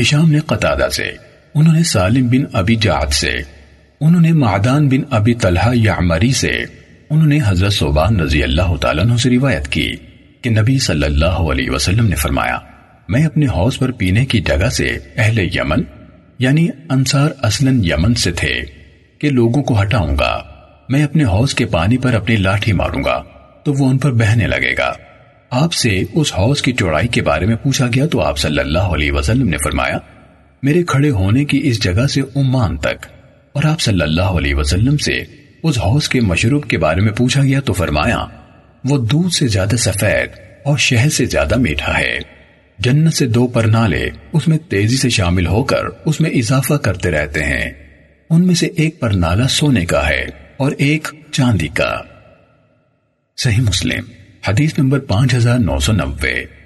ہشام نے قطادہ سے، انہوں نے سالم بن ابی جعد سے، انہوں نے معدان بن ابی طلحہ یعمری سے، انہوں نے حضرت صوبان رضی اللہ تعالیٰ عنہ سے روایت کی کہ نبی صلی اللہ علیہ وسلم نے فرمایا، میں اپنے حوض پر پینے کی جگہ سے اہل یمن یعنی انصار اصلاً یمن سے تھے، کہ لوگوں کو ہٹاؤں گا۔ میں اپنے حوض کے پانی پر اپنی لاٹھی ماروں گا، تو وہ ان پر بہنے لگے گا۔ آپ سے اس حوض کی چوڑائی کے بارے میں پوچھا گیا تو آپ صلی اللہ علیہ وسلم نے فرمایا، میرے کھڑے ہونے کی اس جگہ سے عمان تک۔ اور آپ صلی اللہ علیہ وسلم سے اس حوض کے مشروب کے بارے میں پوچھا گیا تو فرمایا، وہ دودھ سے زیادہ سفید اور شہد سے زیادہ میٹھا ہے۔ جنت سے دو پرنالے اس میں تیزی سے شامل ہو کر اس میں اضافہ کرتے رہتے ہیں۔ ان میں سے ایک پرنالہ سونے کا ہے اور ایک چاندی کا۔ صحیح مسلم۔ حدیث نمبر پانچ ہزار نو سو نوے۔